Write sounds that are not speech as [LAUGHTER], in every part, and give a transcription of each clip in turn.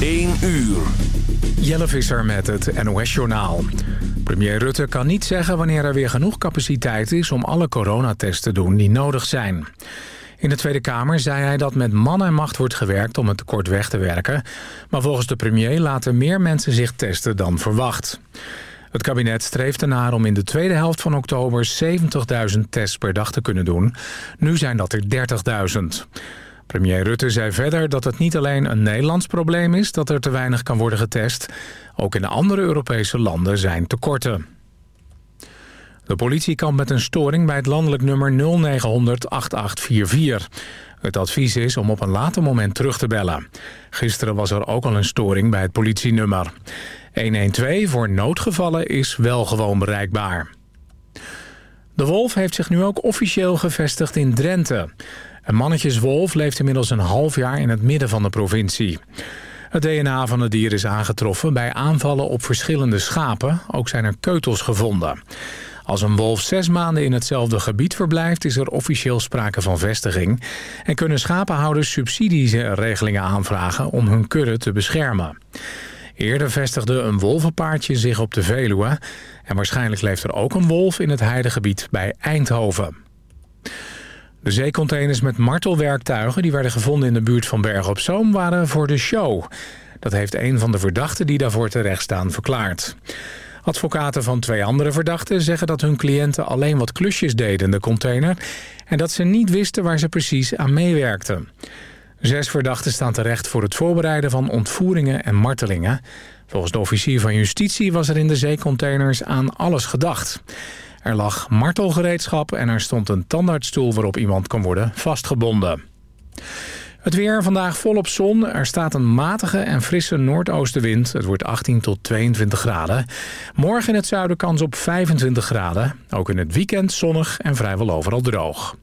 1 uur. Jelle Visser met het NOS-journaal. Premier Rutte kan niet zeggen wanneer er weer genoeg capaciteit is... om alle coronatests te doen die nodig zijn. In de Tweede Kamer zei hij dat met man en macht wordt gewerkt om het tekort weg te werken. Maar volgens de premier laten meer mensen zich testen dan verwacht. Het kabinet streeft ernaar om in de tweede helft van oktober 70.000 tests per dag te kunnen doen. Nu zijn dat er 30.000. Premier Rutte zei verder dat het niet alleen een Nederlands probleem is... dat er te weinig kan worden getest. Ook in de andere Europese landen zijn tekorten. De politie kampt met een storing bij het landelijk nummer 0900 8844. Het advies is om op een later moment terug te bellen. Gisteren was er ook al een storing bij het politienummer. 112 voor noodgevallen is wel gewoon bereikbaar. De wolf heeft zich nu ook officieel gevestigd in Drenthe. Een mannetjeswolf leeft inmiddels een half jaar in het midden van de provincie. Het DNA van het dier is aangetroffen bij aanvallen op verschillende schapen. Ook zijn er keutels gevonden. Als een wolf zes maanden in hetzelfde gebied verblijft... is er officieel sprake van vestiging... en kunnen schapenhouders subsidieregelingen aanvragen... om hun kudde te beschermen. Eerder vestigde een wolvenpaardje zich op de Veluwe... en waarschijnlijk leeft er ook een wolf in het heidegebied bij Eindhoven. De zeecontainers met martelwerktuigen die werden gevonden in de buurt van Bergen op Zoom waren voor de show. Dat heeft een van de verdachten die daarvoor terecht staan verklaard. Advocaten van twee andere verdachten zeggen dat hun cliënten alleen wat klusjes deden in de container... en dat ze niet wisten waar ze precies aan meewerkten. Zes verdachten staan terecht voor het voorbereiden van ontvoeringen en martelingen. Volgens de officier van justitie was er in de zeecontainers aan alles gedacht. Er lag martelgereedschap en er stond een tandartsstoel waarop iemand kan worden vastgebonden. Het weer vandaag volop zon. Er staat een matige en frisse noordoostenwind. Het wordt 18 tot 22 graden. Morgen in het zuiden kans op 25 graden. Ook in het weekend zonnig en vrijwel overal droog.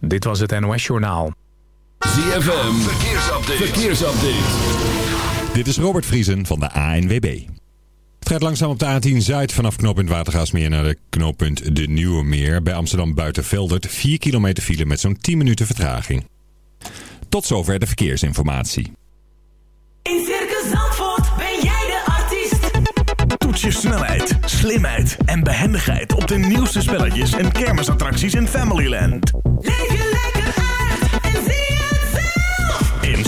Dit was het NOS Journaal. ZFM, verkeersupdate. verkeersupdate. Dit is Robert Vriesen van de ANWB. Het gaat langzaam op de A10 Zuid vanaf knooppunt Watergaasmeer naar de knooppunt De Nieuwe Meer. Bij Amsterdam Buitenveldert 4 kilometer file met zo'n 10 minuten vertraging. Tot zover de verkeersinformatie. In Circus Zandvoort ben jij de artiest. Toets je snelheid, slimheid en behendigheid op de nieuwste spelletjes en kermisattracties in Familyland. Leef je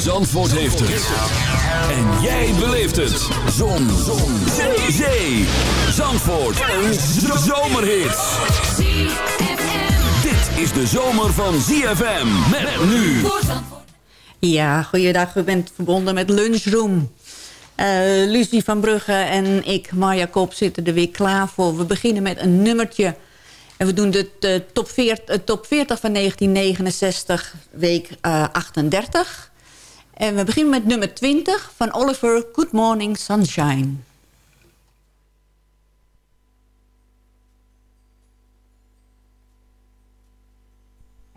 Zandvoort heeft het. En jij beleeft het. Zon. Zon. Zee. Zandvoort. Een zomerhit. Dit is de zomer van ZFM. Met nu. Ja, goeiedag. U bent verbonden met Lunchroom. Eh Lucie van Brugge en ik, Marja Kop, zitten er weer klaar voor. We beginnen met een nummertje. En we doen de eh, top, 40, top 40 van 1969, week eh, 38. En we beginnen met nummer 20 van Oliver, Good Morning Sunshine.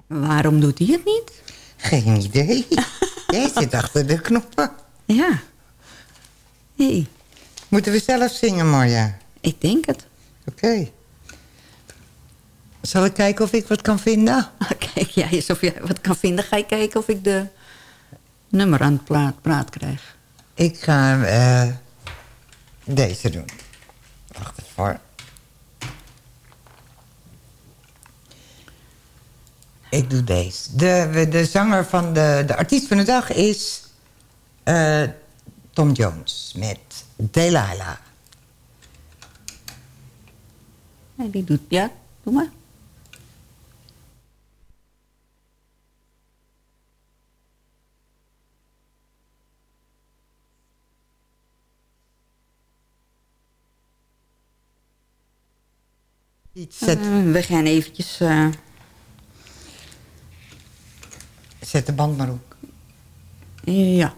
Waarom doet hij het niet? Geen idee. [LAUGHS] Jij zit achter de knoppen. Ja. Hey, Moeten we zelf zingen, Marja? ik denk het. Oké. Zal ik kijken of ik wat kan vinden? [LAUGHS] Kijk jij eens of jij wat kan vinden. Ga je kijken of ik de nummer aan het praat, praat krijg. Ik ga eh, deze doen. Wacht even voor. Ik doe deze. De, de zanger van de, de artiest van de dag is eh, Tom Jones met Delilah. Ja, die doet, ja, doe maar. Zet, Eh, we gaan eventjes... eh, zet de band maar op. ja.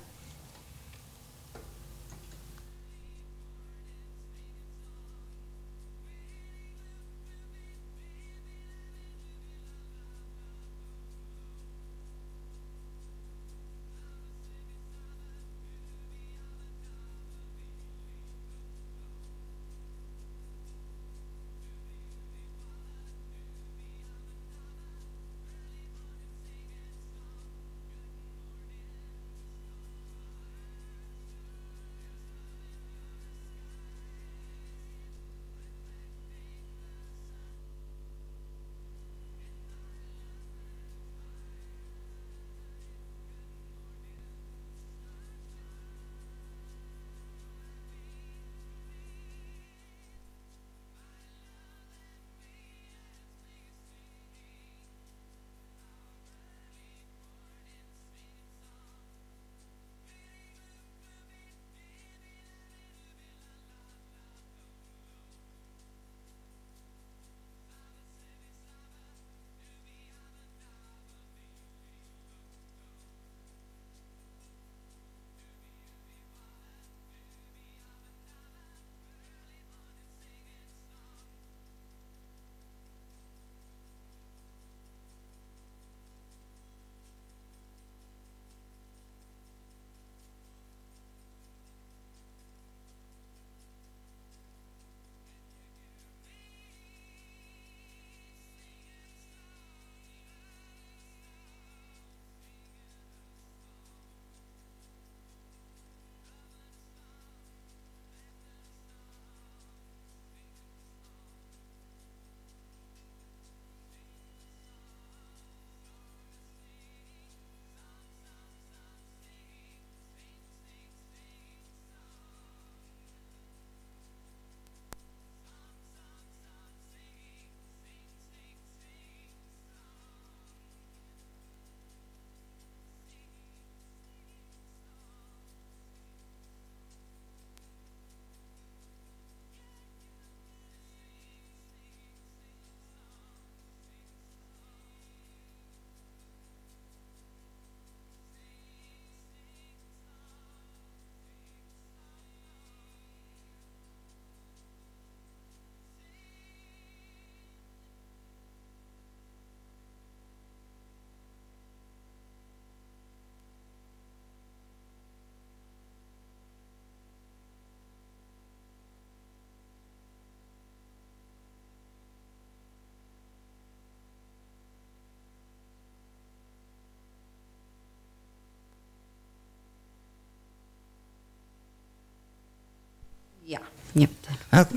Ja.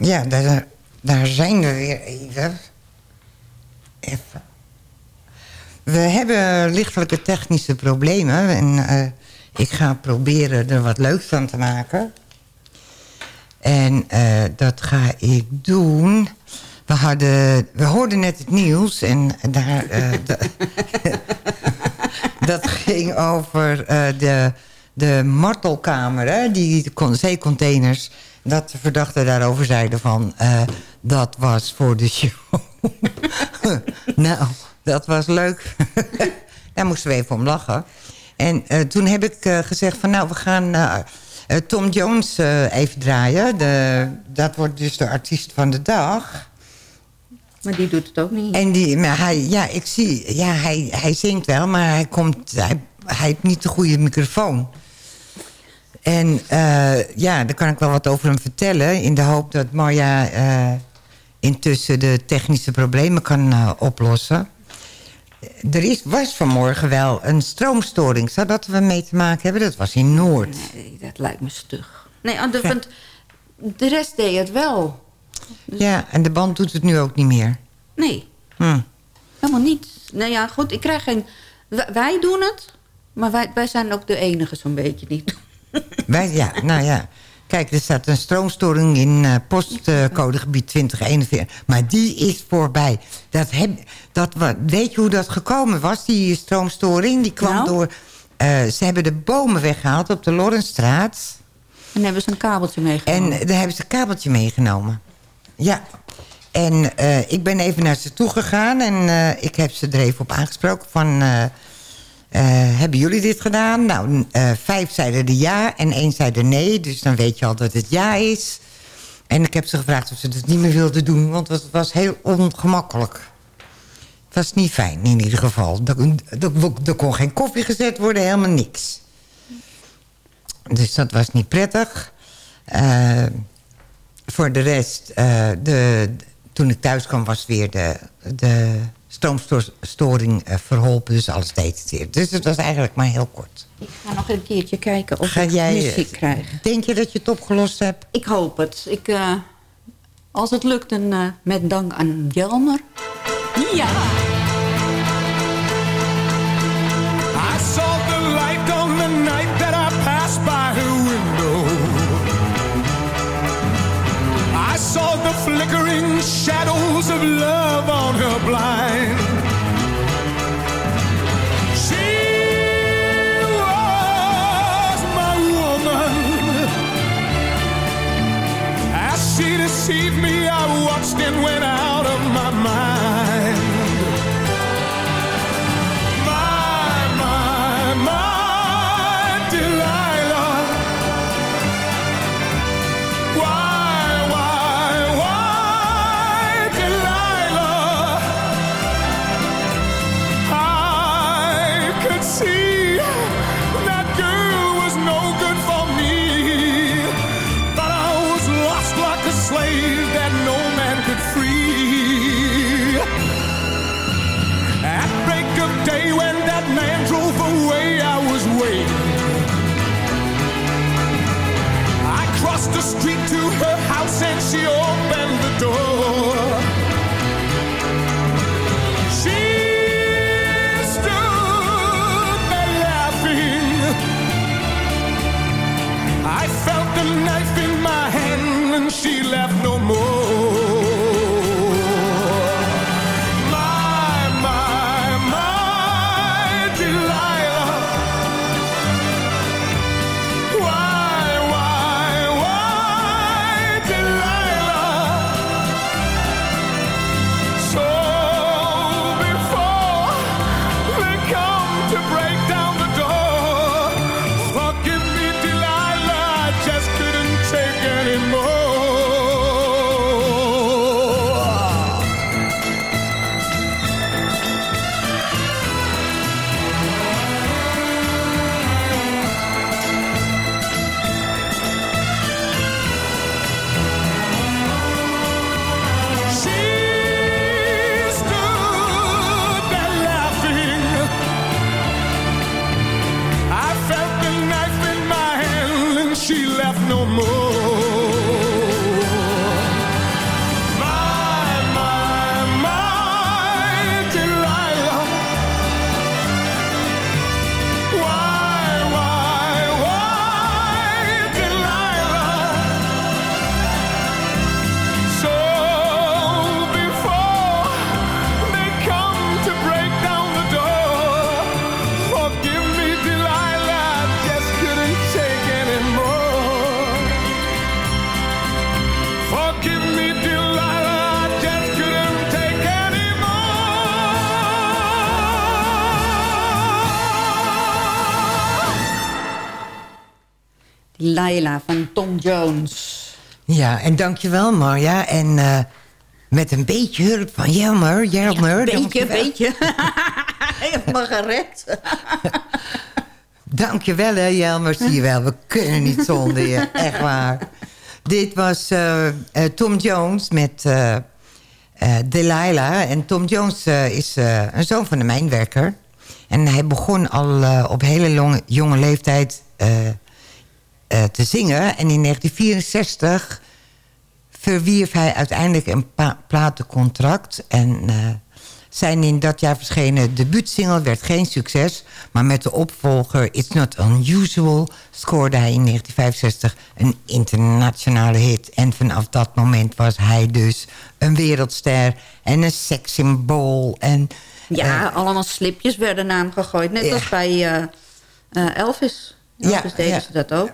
ja. Daar, daar zijn we weer even. Even. We hebben lichtelijke technische problemen. En eh, ik ga proberen er wat leuks van te maken. En eh, dat ga ik doen. We, hadden, we hoorden net het nieuws. En daar... eh, [LAUGHS] da- dat ging over de, de martelkamer, hè, die con- zeecontainers. Dat de verdachten daarover zeiden van... eh, dat was voor de show. [LAUGHS] nou, dat was leuk. [LAUGHS] Daar moesten we even om lachen. En eh, toen heb ik eh, gezegd van... nou, we gaan Tom Jones even draaien. De, dat wordt dus de artiest van de dag. Maar die doet het ook niet. En die, maar hij, ja, ik zie, ja, hij, hij zingt wel, maar hij, komt, hij, hij heeft niet de goede microfoon. En eh, ja, daar kan ik wel wat over hem vertellen. In de hoop dat Marja eh, intussen de technische problemen kan eh, oplossen. Er is, was vanmorgen wel een stroomstoring. Zou dat er mee te maken hebben? Dat was in Noord. Nee, dat lijkt me stug. Nee, de, want de rest deed het wel. Ja, en de band doet het nu ook niet meer. Nee, Hm. helemaal niet. Nou ja, goed, ik krijg geen... Wij, wij doen het, maar wij, wij zijn ook de enige zo'n beetje niet. [LAUGHS] Wij, ja, nou ja. Kijk, er staat een stroomstoring in eh, postcodegebied 2041. Maar die is voorbij. Dat heb, dat, weet je hoe dat gekomen was, die stroomstoring? Die kwam Nou? door... eh, ze hebben de bomen weggehaald op de Lorentstraat. En hebben ze een kabeltje meegenomen. En daar hebben ze een kabeltje meegenomen. Ja. En eh, ik ben even naar ze toe gegaan en ik heb ze er even op aangesproken van... eh, hebben jullie dit gedaan? Nou, eh, vijf zeiden de ja en één zei de nee. Dus dan weet je al dat het ja is. En ik heb ze gevraagd of ze het niet meer wilden doen, want het was heel ongemakkelijk. Het was niet fijn in ieder geval. Er, kon geen koffie gezet worden, helemaal niks. Dus dat was niet prettig. Eh, voor de rest, de, toen ik thuis kwam was weer de, de stroomstoring eh, verholpen. Dus alles deed het weer. Dus het was eigenlijk maar heel kort. Ik ga nog een keertje kijken of Ga ik jij, muziek krijg. Denk je dat je het opgelost hebt? Ik hoop het. Ik, eh, als het lukt, dan eh, met dank aan Jelmer. Ja! The flickering shadows of love on her blind. Jones. Ja, en dankjewel Marja. En eh, met een beetje hulp van Jelmer. Jelmer, beetje, dankjewel. beetje. Hij heeft me gered. Dankjewel hè Jelmer, zie je wel. We kunnen niet zonder je, [LAUGHS] echt waar. Dit was eh, eh, Tom Jones met Delilah. En Tom Jones is een zoon van een mijnwerker. En hij begon al op hele longe- jonge leeftijd te zingen. En in 1964 verwierf hij uiteindelijk een platencontract. En eh, zijn in dat jaar verschenen debuutsingle werd geen succes. Maar met de opvolger It's Not Unusual scoorde hij in 1965 een internationale hit. En vanaf dat moment was hij dus een wereldster en een sekssymbool. En, Ja, eh, allemaal slipjes werden aan hem gegooid. Net Ja. als bij eh, eh, Elvis. Ja, Elvis deden ze dat ook.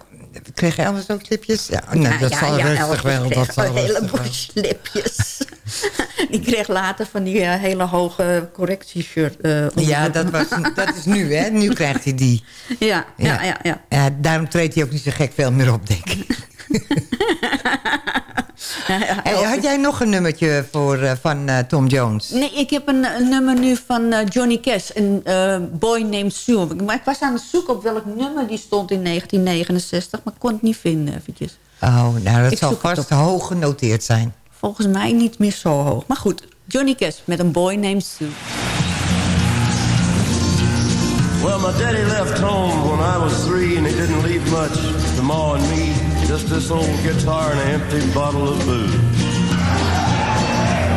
kreeg Elvis ook slipjes? Ja, nou, Ja, dat ja, zal ja, rustig wel. Dat zal een heleboel wel. slipjes. [LAUGHS] die kreeg later van die eh, hele hoge correctieshirt. onder. Ja, dat, was, [LAUGHS] dat is nu, hè. Nu krijgt hij die. ja, ja, ja. ja. Ja, daarom treedt hij ook niet zo gek veel meer op, denk ik. [LAUGHS] [LAUGHS] Hey, had jij nog een nummertje voor, eh, van eh, Tom Jones? Nee, ik heb een, een nummer nu van eh, Johnny Cash. Een Boy Named Sue. Maar ik was aan het zoeken op welk nummer die stond in 1969. Maar ik kon het niet vinden eventjes. Oh, nou, dat Ik zal vast hoog genoteerd zijn. Volgens mij niet meer zo hoog. Maar goed, Johnny Cash met een Boy Named Sue. Well, my daddy left home when I was three, and he didn't leave much to Ma and me. Just this old guitar and an empty bottle of booze.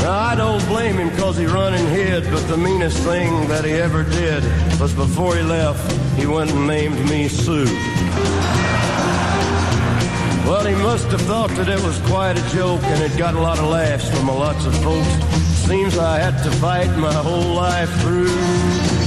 Now, I don't blame him cause he run and hid, but the meanest thing that he ever did was before he left, he went and named me Sue. Well, he must have thought that it was quite a joke, and it got a lot of laughs from lots of folks. Seems I had to fight my whole life through.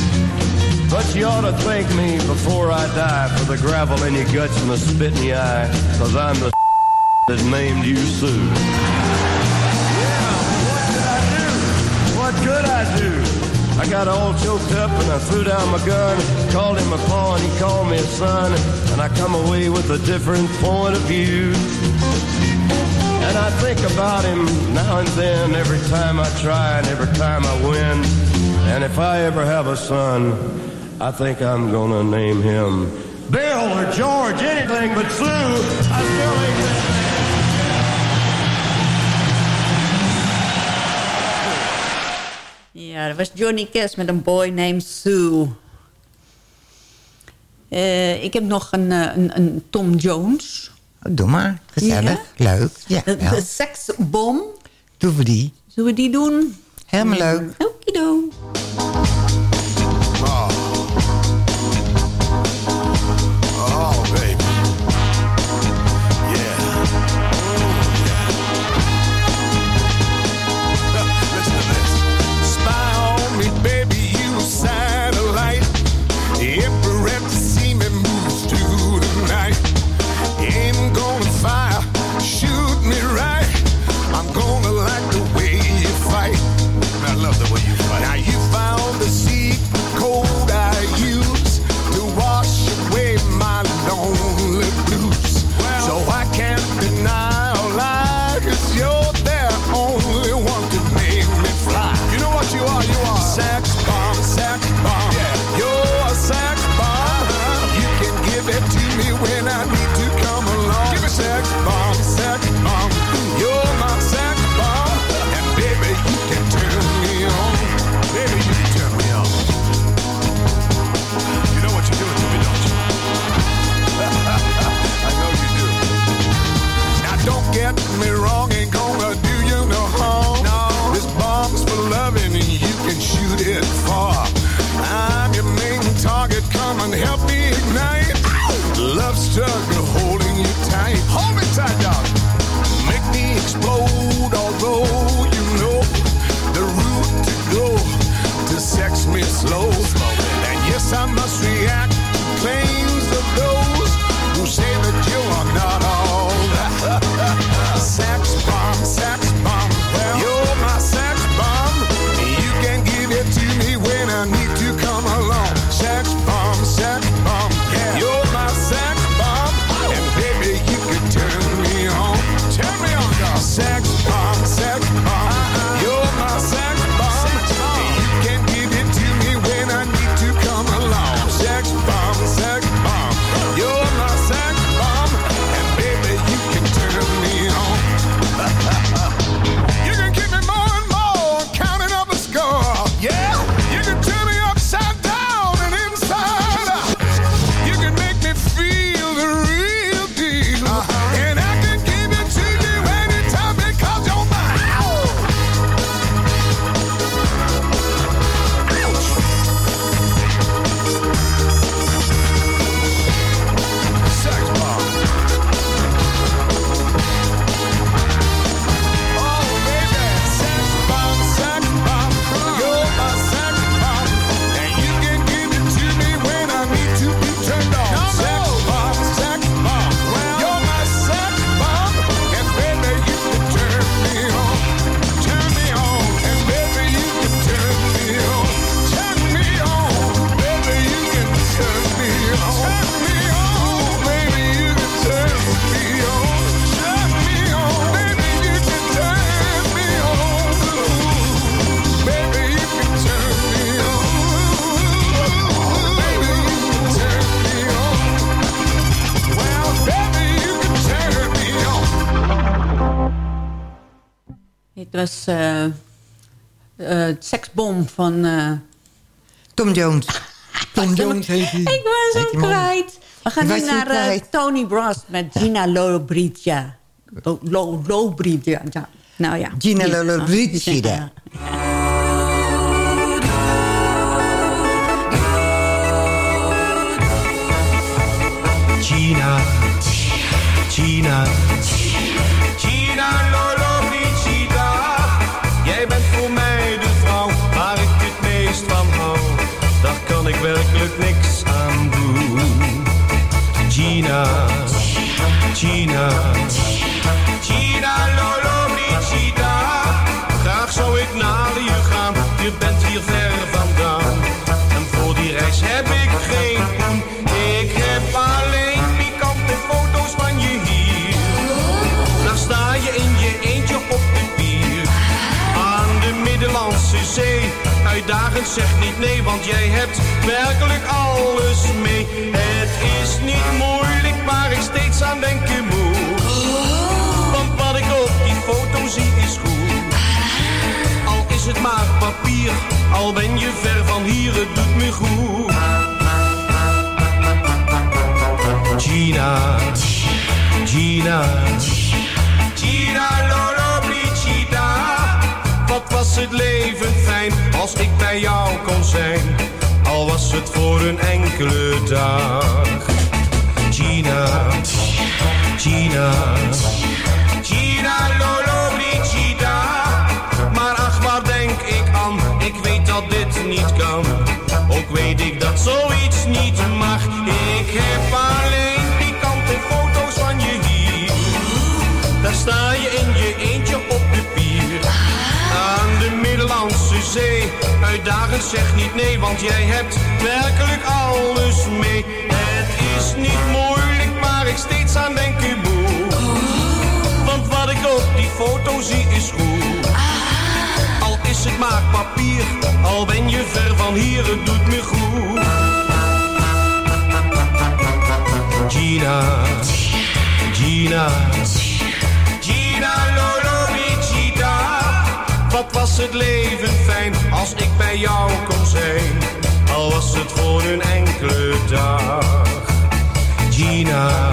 But you ought to thank me before I die for the gravel in your guts and the spit in your eye, cause I'm the [LAUGHS] that named you Sue. Yeah, what did I do? What could I do? I got all choked up and I threw down my gun, called him a paw and he called me a son, and I come away with a different point of view. And I think about him now and then, every time I try and every time I win. And if I ever have a son, I think I'm gonna name him Bill or George, anything but Sue. I still ain't that Ja, dat was Johnny Cash met een boy named Sue. Eh, ik heb nog een, eh, een, een Tom Jones. Oh, doe maar, gezellig, leuk. Ja, De, de seksbom. Doen we die. Zullen we die doen? Helemaal leuk. Okido. Was eh eh, Seksbom van... eh, Tom Jones. [LAUGHS] Tom Jones heet hij. ik was hem kwijt. We gaan nu naar. Tony Brass met Gina Lollobrigida. Lo- Lo- Lollobrigida. Ja. Nou ja. Gina Lollobrigida. Gina, Gina, Gina werkelijk niks aan doen. Gina, Gina, want jij hebt werkelijk alles mee. Het is niet moeilijk, waar ik steeds aan denken moet. Want wat ik op die foto zie is goed. Al is het maar papier, al ben je ver van hier, het doet me goed. Gina, Gina, Gina Lollobrigida. Wat was het leven fijn als ik bij jou zijn, al was het voor een enkele dag. Gina, Gina, Gina Lollobrigida. Maar ach, waar denk ik aan? Ik weet dat dit niet kan. Ook weet ik dat zoiets Uitdagend zeg niet nee, want jij hebt werkelijk alles mee. Het is niet moeilijk, waar ik steeds aan denken moet. Want wat ik op die foto zie is goed. Al is het maar papier, al ben je ver van hier, het doet me goed. Gina, Gina wat was het leven fijn als ik bij jou kon zijn. Al was het voor een enkele dag. Gina,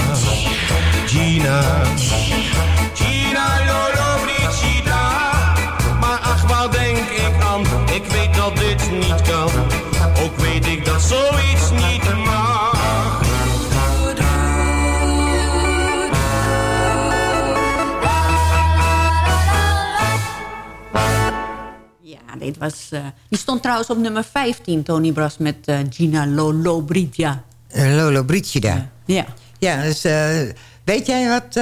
Gina, Gina Lollobrigida. Maar ach, waar denk ik aan? Ik weet dat dit niet kan. Ook weet ik dat zoiets het was, eh, die stond trouwens op nummer 15, Tony Brass, met uh, Gina Lolo Brigia. Uh, Lolo Brigida. Ja. Ja, dus weet jij wat,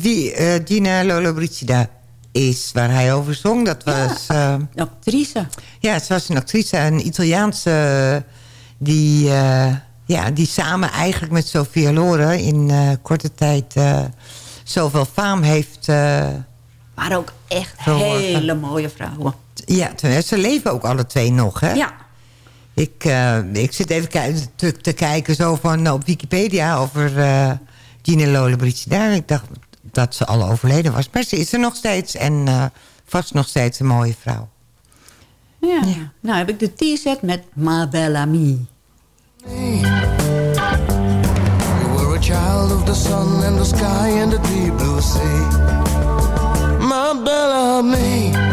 wie Gina Lolo Brigida is, waar hij over zong? Dat was... Ja, actrice. Ja, ze was een actrice, een Italiaanse... die, ja, die samen eigenlijk met Sofia Loren in korte tijd zoveel faam heeft... maar ook echt hele mooie vrouwen. Ja, ze leven ook alle twee nog, hè? Ja. Ik, uh, ik zit even te, te, kijken zo van op Wikipedia over uh, Gina Lollobrigida. daar. Ik dacht dat ze al overleden was. Maar ze is er nog steeds en uh, vast nog steeds een mooie vrouw. Ja. ja. Nou heb ik de T-set met Ma Bella Me. You were a child of the sun and the sky and the deep blue sea. Ma Me.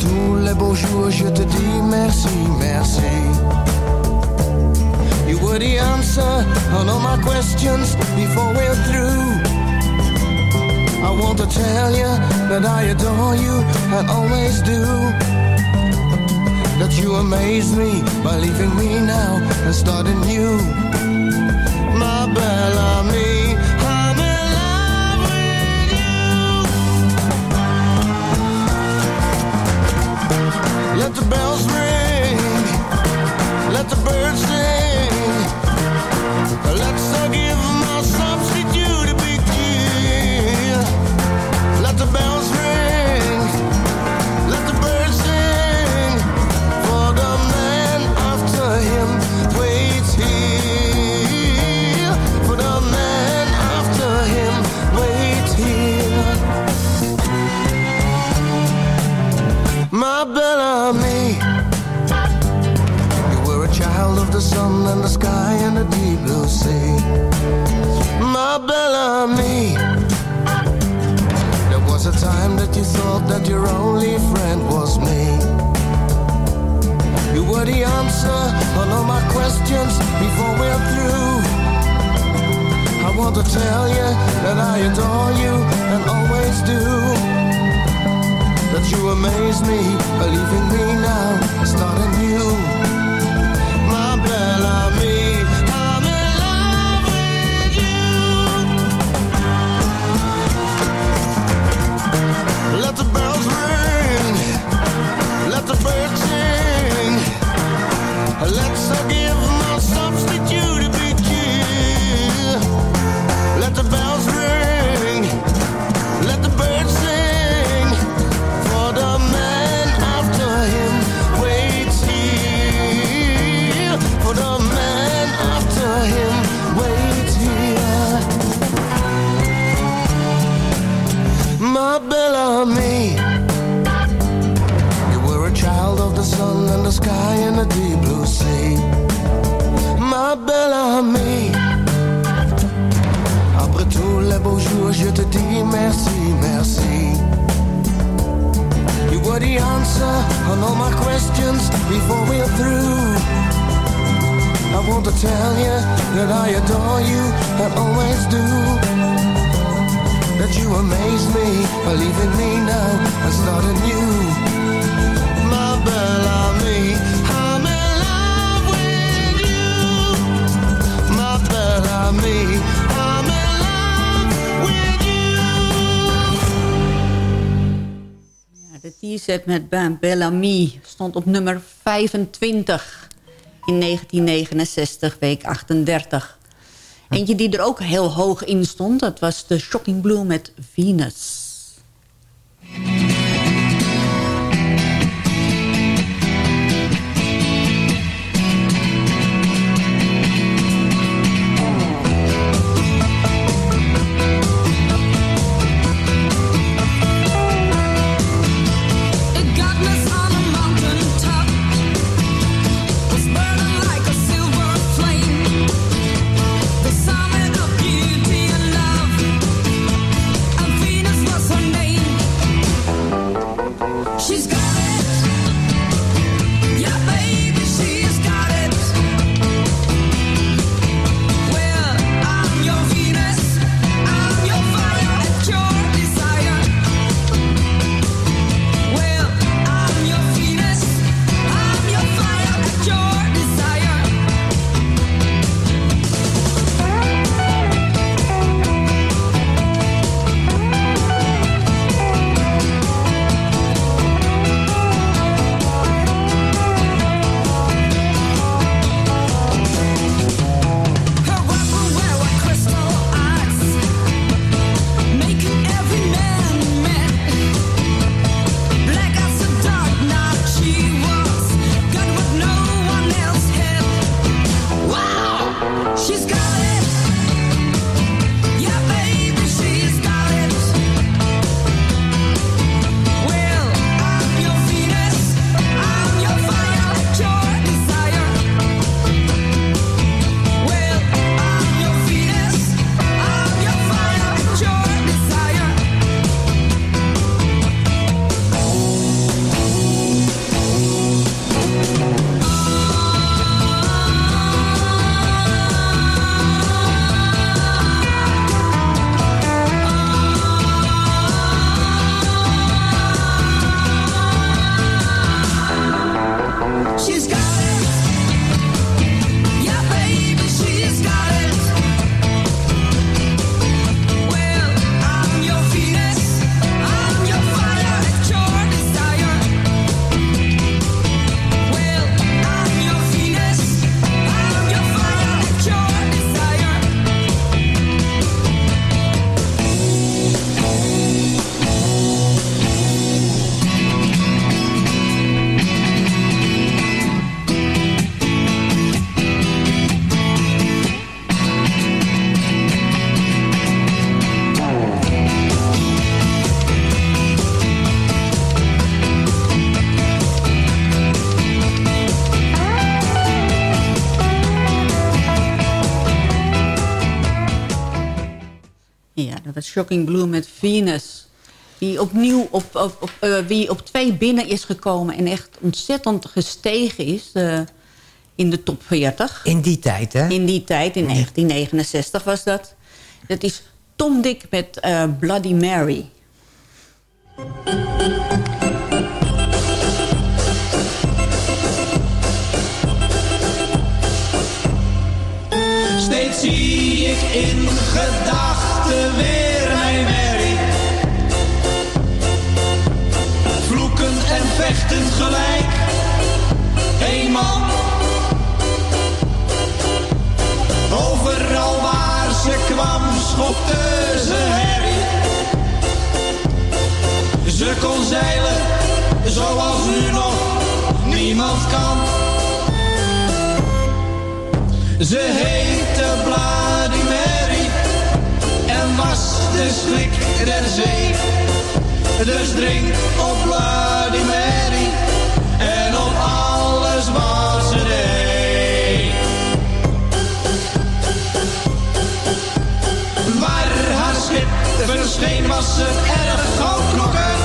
Tous les beaux jours, je te dis merci, merci. You were the answer on all my questions before we're through. I want to tell you that I adore you and always do. That you amaze me by leaving me now and starting new. My Bellamy. Let the bells ring, let the birds questions before we're through. I want to tell you that I adore you and always do. That you amaze me, believing me now, starting new. On all my questions before we're through. I want to tell you that I adore you and always do. That you amaze me, believe in me now and start anew. de T-set met Bellamy stond op nummer 25 in 1969, week 38. Eentje die er ook heel hoog in stond, dat was de Shocking Blue met Venus. Shocking Blue met Venus. Die opnieuw op, op, op, eh, wie op twee binnen is gekomen... en echt ontzettend gestegen is eh, in de top 40. In die tijd, hè? In die tijd, in 1969 was dat. Dat is Tom Dick met eh, Bloody Mary. Steeds zie ik in gedachten Ze heette Bloody Mary en was de schrik der zee. Dus drink op Bloody Mary en op alles wat ze deed. Waar haar schip verscheen was ze erg groot knokken.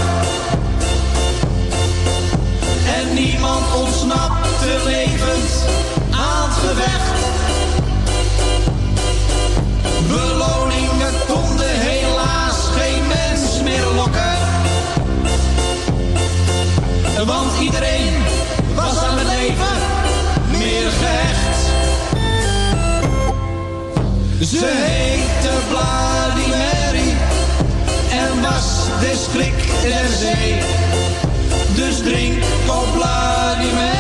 En niemand ontsnapte levend aan het gevecht. Beloningen konden helaas geen mens meer lokken. Want iedereen was aan het leven meer gehecht. Ze heette Bloody Mary en was de schrik der zee. Dus drink op Bloody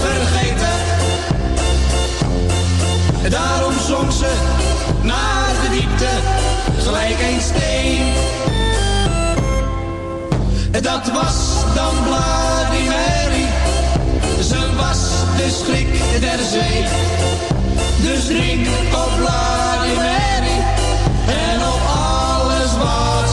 vergeten. Daarom zong ze naar de diepte, gelijk een steen. Dat was dan Mary, ze was de schrik der zee. Dus drink op Mary en op alles wat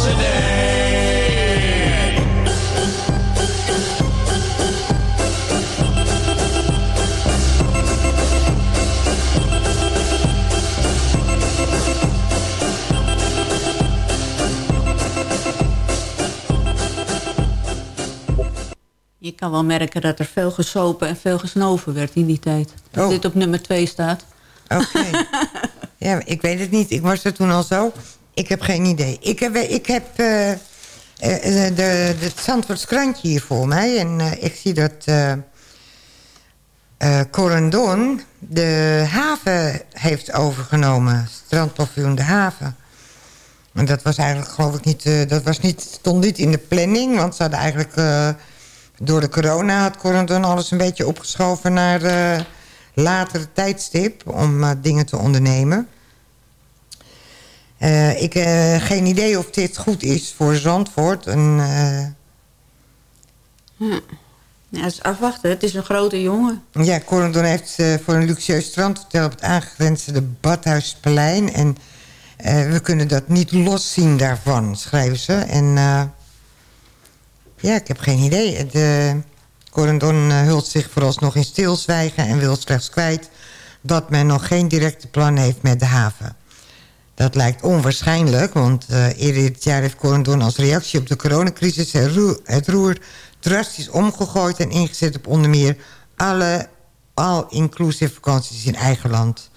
Je kan wel merken dat er veel gesopen en veel gesnoven werd in die tijd. Dat Oh. dit op nummer 2 staat. Oké. ja, ik weet het niet. Ik was er toen al zo. Ik heb geen idee. Ik heb, ik heb eh, eh, de, de, het Zandvoorts krantje hier voor mij. En eh, ik zie dat eh eh, Corendon de haven heeft overgenomen. Strandpaviljoen de haven. En dat was eigenlijk geloof ik niet... eh, dat was niet, stond niet in de planning. Want ze hadden eigenlijk... eh, door de corona had Corendon alles een beetje opgeschoven naar... eh latere tijdstip om eh, dingen te ondernemen. Eh, ik heb geen idee of dit goed is voor Zandvoort. En, eh, Ja, dat is afwachten. Het is een grote jongen. ja, Corendon heeft eh, voor een luxueus strandhotel op het aangrenzende Badhuisplein. En eh, we kunnen dat niet loszien daarvan, schrijven ze. En eh, ja, ik heb geen idee. De Corendon eh, hult zich vooralsnog in stilzwijgen en wil slechts kwijt... dat men nog geen directe plan heeft met de haven. Dat lijkt onwaarschijnlijk, want eh, eerder dit jaar heeft Corendon als reactie op de coronacrisis het roer, drastisch omgegooid en ingezet op onder meer alle all-inclusive vakanties in eigen land.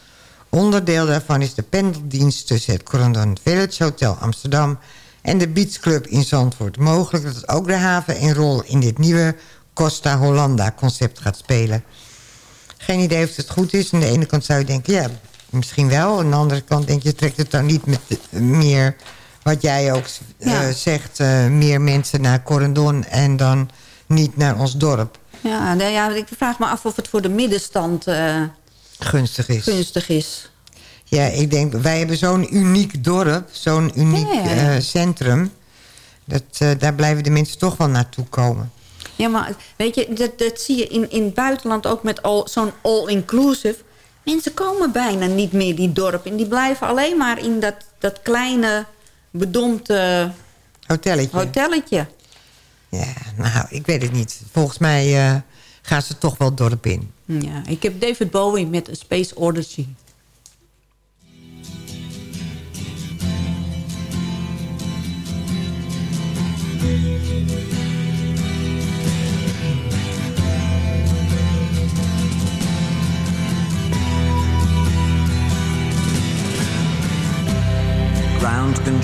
Onderdeel daarvan is de pendeldienst tussen het Corendon Village Hotel Amsterdam en de Beach Club in Zandvoort. Mogelijk dat ook de haven een rol in dit nieuwe Costa Hollanda concept gaat spelen. Geen idee of het goed is. Aan de ene kant zou je denken, ja, misschien wel. Aan de andere kant denk je, trekt het dan niet met meer... wat jij ook eh, zegt, eh, meer mensen naar Corendon... en dan niet naar ons dorp Ja, nou ja, ik vraag me af of het voor de middenstand eh, gunstig is. gunstig is. Ja, ik denk, wij hebben zo'n uniek dorp, zo'n uniek Ja, eh, centrum. Dat, eh, daar blijven de mensen toch wel naartoe komen. Ja, maar weet je, dat, dat zie je in, in het buitenland ook met al- zo'n all-inclusive. Mensen komen bijna niet meer die dorp in. Die blijven alleen maar in dat, dat kleine, bedompte Hotelletje. hotelletje. ja, nou, ik weet het niet. Volgens mij eh, gaan ze toch wel het dorp in. Ja, ik heb David Bowie met Space Odyssey.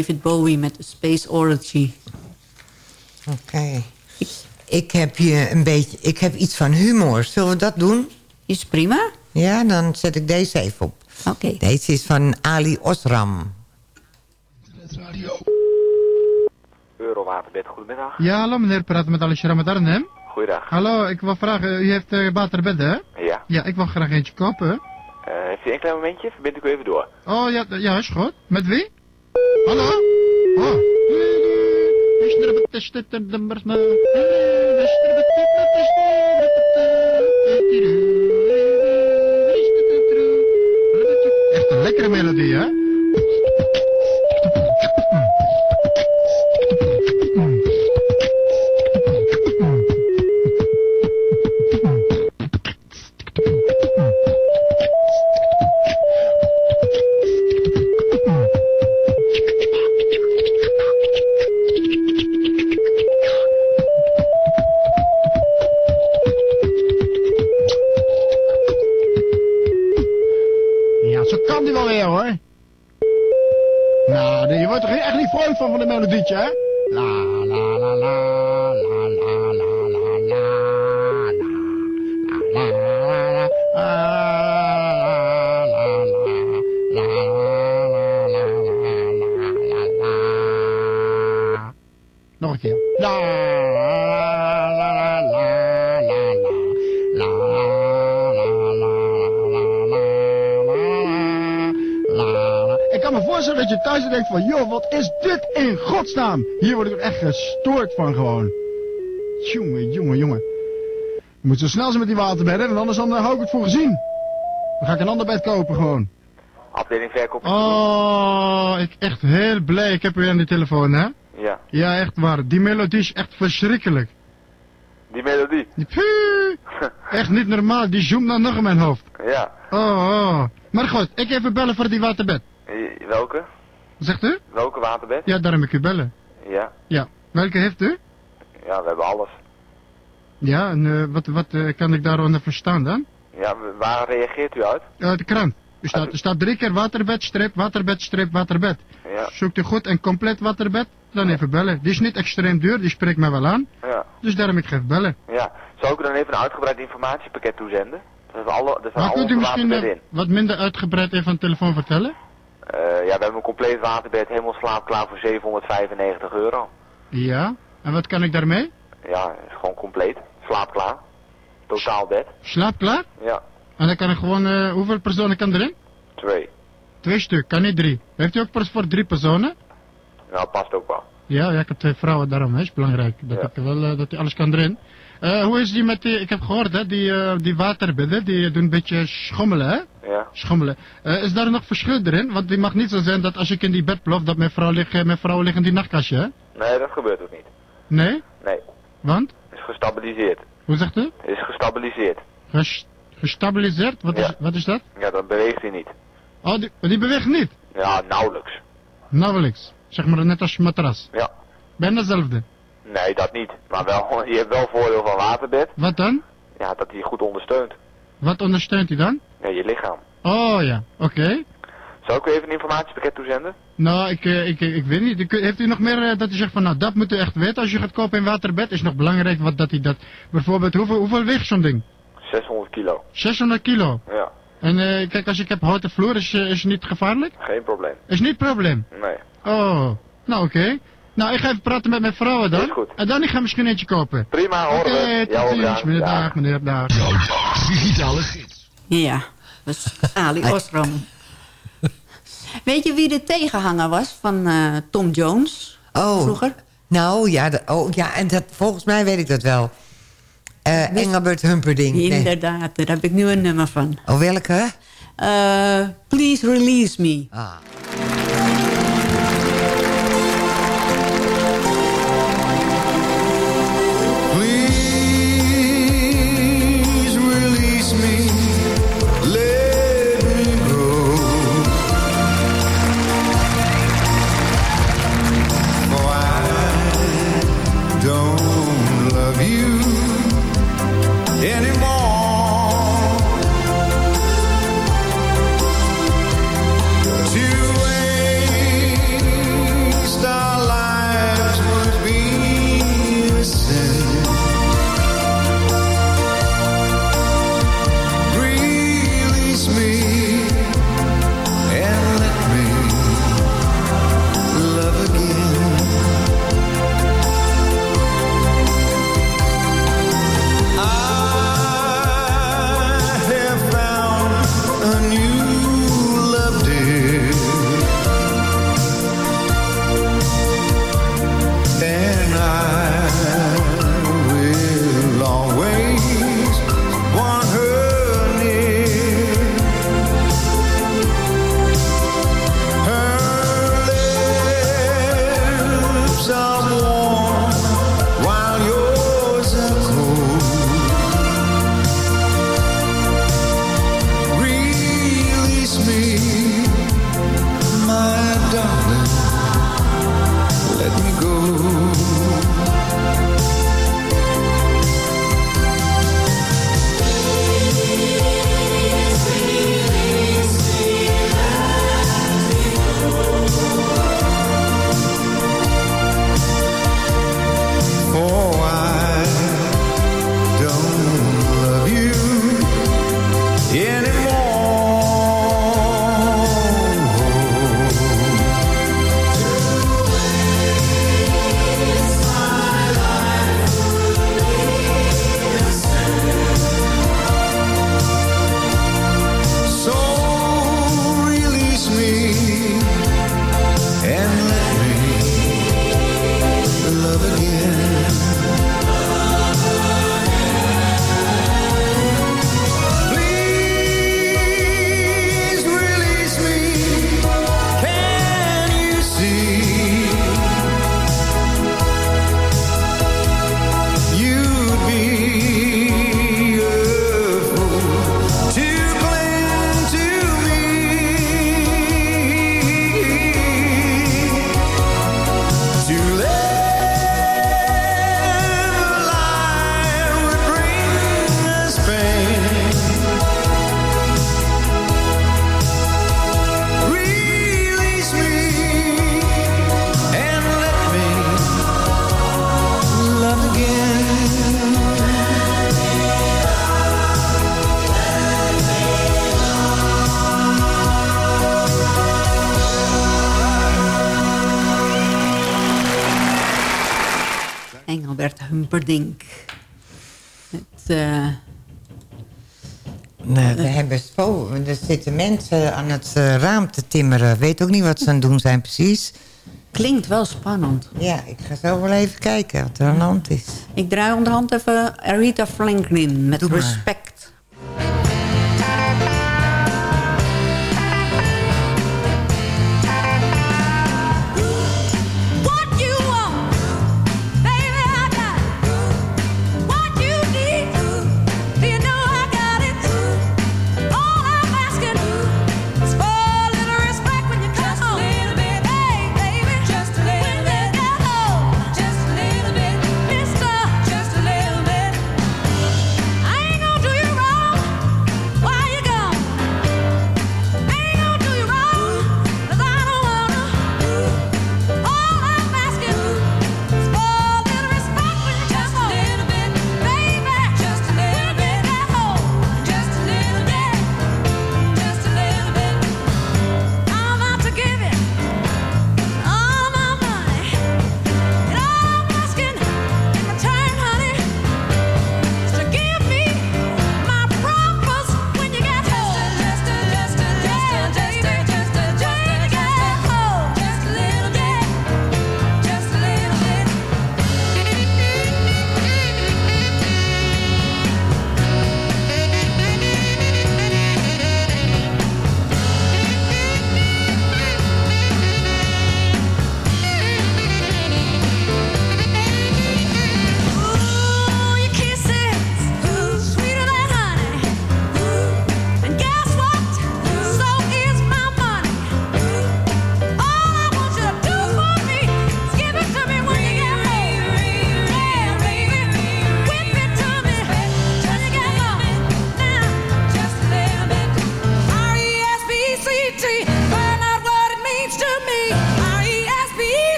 David Bowie met de Space Odyssey. Oké. Ik heb hier een beetje... Ik heb iets van humor. Zullen we dat doen? Is prima. Ja, dan zet ik deze even op. Oké. Deze is van Ali Osram. Eurowaterbed, goedemiddag. Ja, hallo meneer, praat met Alice Ramadan, hè? Goeiedag. Hallo, ik wil vragen, u heeft uh, waterbedden, hè? Ja. Ja, ik wil graag eentje kopen. Uh, heeft u een klein momentje? Verbind ik u even door. Oh, ja, ja, is goed. Met wie? Hallo? Oh. Echt een lekkere melodie, hè? Godsnaam? Hier word ik echt gestoord van gewoon. Jongen, jongen, jongen. Je moet zo snel zijn met die waterbedden, want anders dan, eh, hou ik het voor gezien. Dan ga ik een ander bed kopen gewoon. Afdeling verkoop. Oh, ik echt heel blij. Ik heb u aan de telefoon, hè? Ja. Ja, echt waar. Die melodie is echt verschrikkelijk. Die melodie. Die [LAUGHS] echt niet normaal. Die zoomt nou nog in mijn hoofd. Ja. Oh, oh. Maar goed, ik even bellen voor die waterbed. Eh, Welke? Zegt u? Welke waterbed? Ja, daarom ik u bellen. Ja. Ja. Welke heeft u? Ja, we hebben alles. Ja, en eh, wat, wat eh, kan ik daaronder verstaan dan? Ja, waar reageert u uit? Uh, de krant. Er staat, er staat drie keer waterbed, streep, waterbed, streep, waterbed. Ja. Zoekt u goed een compleet waterbed? Dan even bellen. Die is niet extreem duur, die spreekt mij wel aan. Ja. Dus daarom ik ga even bellen. Ja. Zou ik u dan even een uitgebreid informatiepakket toezenden? Dat is alle, Maar alle kunt u misschien eh, wat minder uitgebreid even aan de telefoon vertellen? Eh, ja, we hebben een compleet waterbed, helemaal slaapklaar voor 795 euro. Ja. En wat kan ik daarmee? Ja, is gewoon compleet. Slaapklaar. Totaal bed. Slaapklaar? Ja. En dan kan ik gewoon, eh, hoeveel personen kan erin? Twee. Twee stuk, kan niet drie. Heeft u ook pas voor drie personen? Nou, past ook wel. Ja, ja, ik heb twee vrouwen, daarom hè, is belangrijk. Dat Ja. ik wel, eh, dat alles kan erin. Hoe is die met die, ik heb gehoord hè, die, die waterbedden, die doen een beetje schommelen hè? Ja. Schommelen. Eh, is daar nog verschil erin? Want die mag niet zo zijn dat als ik in die bed plof, dat mijn vrouw ligt, eh, mijn vrouw ligt in die nachtkastje hè? Nee, dat gebeurt ook niet. Nee? Nee. Want? Is gestabiliseerd. Hoe zegt u? Is gestabiliseerd. Ges- gestabiliseerd? Wat, Ja. is, wat is dat? Ja, dan beweegt hij niet. Oh, die, die beweegt niet? Ja, nauwelijks. Nauwelijks. Zeg maar net als je matras. Ja. Bijna hetzelfde. Nee, dat niet. Maar wel, [LAUGHS] je hebt wel voordeel van waterbed. Wat dan? Ja, dat hij goed ondersteunt. Wat ondersteunt hij dan? Ja, je lichaam. Oh ja, oké. Zou ik u even een informatiepakket toezenden? Nou, ik, eh, ik, ik weet niet. Heeft u nog meer eh, dat u zegt van, nou, dat moet u echt weten als je gaat kopen in waterbed? Is nog belangrijk wat dat hij dat... Bijvoorbeeld, hoeveel, hoeveel weegt zo'n ding? 600 kilo. 600 kilo. Ja, En eh, kijk, als ik heb houten vloer, is, is niet gevaarlijk? geen probleem. Is niet probleem. Nee. Oh, nou oké. Nou, ik ga even praten met mijn vrouwen dan. Is goed. En dan ik ga misschien eentje kopen. Prima, Oké, horen we. tot Ja, hoor, ziens, ja. meneer. Dag, meneer. Dag. Digitale gids. Ja, dat is Ali Osram. Weet je wie de tegenhanger was van eh, Tom Jones Oh, vroeger? nou ja, oh, ja en dat, volgens mij weet ik dat wel. Eh Engelbert Humperdinck. Nee. Inderdaad, daar heb ik nu een nummer van. Oh, welke? Eh, please release me. Ah. Eh, Nee, we hebben spo. Er zitten mensen aan het eh, raam te timmeren. Weet ook niet wat ze aan het doen zijn precies. Klinkt wel spannend. Ja, ik ga zo wel even kijken wat er aan de hand is. Ik draai onderhand even Aretha Franklin met Doe respect.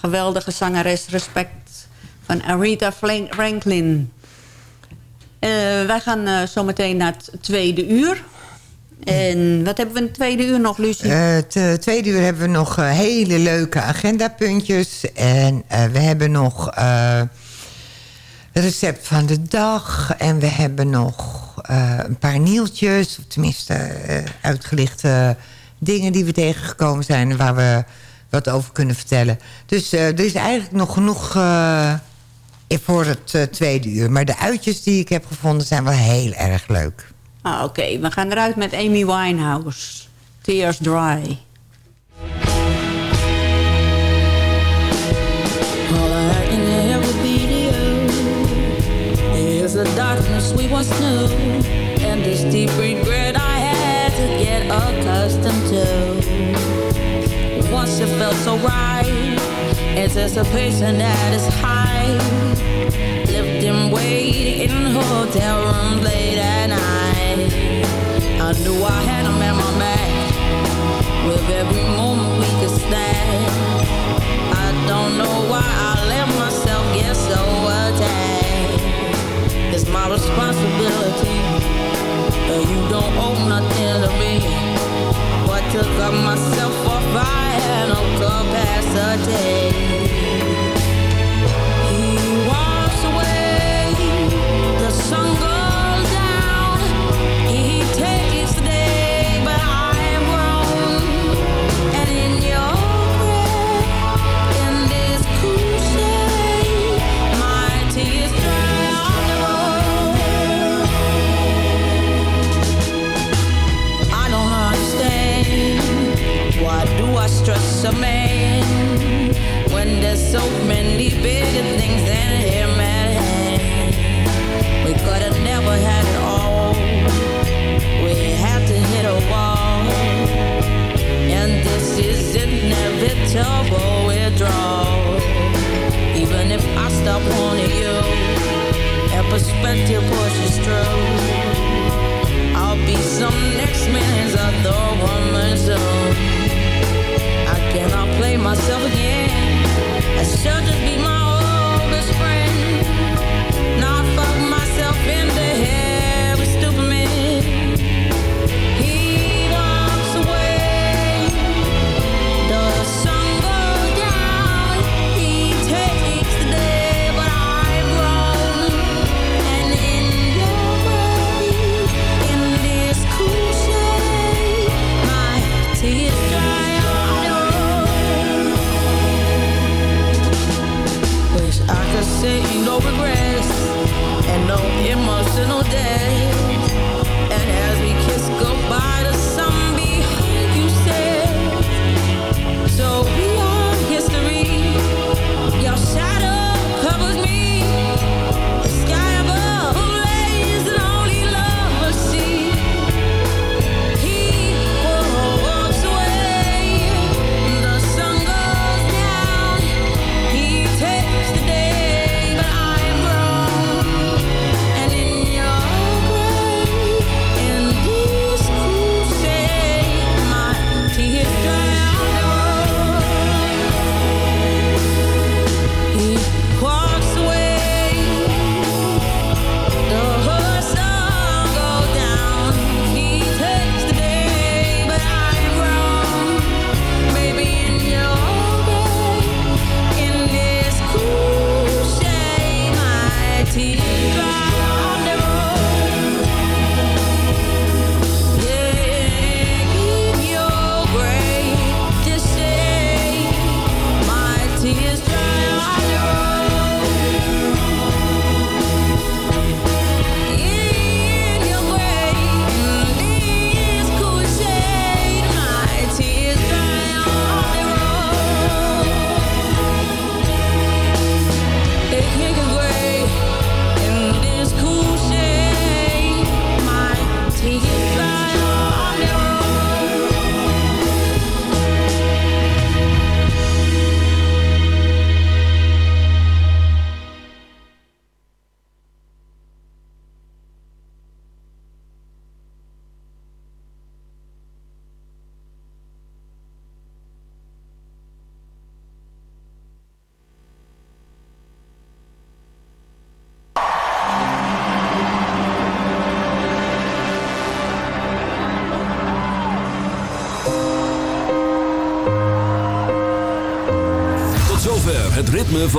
Geweldige zangeres, respect van Aretha Franklin. Eh, wij gaan eh, zometeen naar het tweede uur. En wat hebben we in het tweede uur nog, Lucie? Het eh, tweede uur hebben we nog hele leuke agendapuntjes. En we hebben nog het recept van de dag. En we hebben nog een paar nieuwtjes. Of tenminste uitgelichte dingen die we tegengekomen zijn... waar we wat over kunnen vertellen. Dus eh, er is eigenlijk nog genoeg eh, voor het eh, tweede uur. Maar de uitjes die ik heb gevonden zijn wel heel erg leuk. Ah, Oké, we gaan eruit met Amy Winehouse. Tears Dry. All the darkness we once knew, and this deep regret I had to get accustomed to. It felt so right, anticipation at its height. Lived and waited in hotel rooms late at night. I knew I had him at my back with every moment we could stand. I don't know why I let myself get so attached. It's my responsibility. And you don't owe nothing to me. Took up myself for fire an old capacity.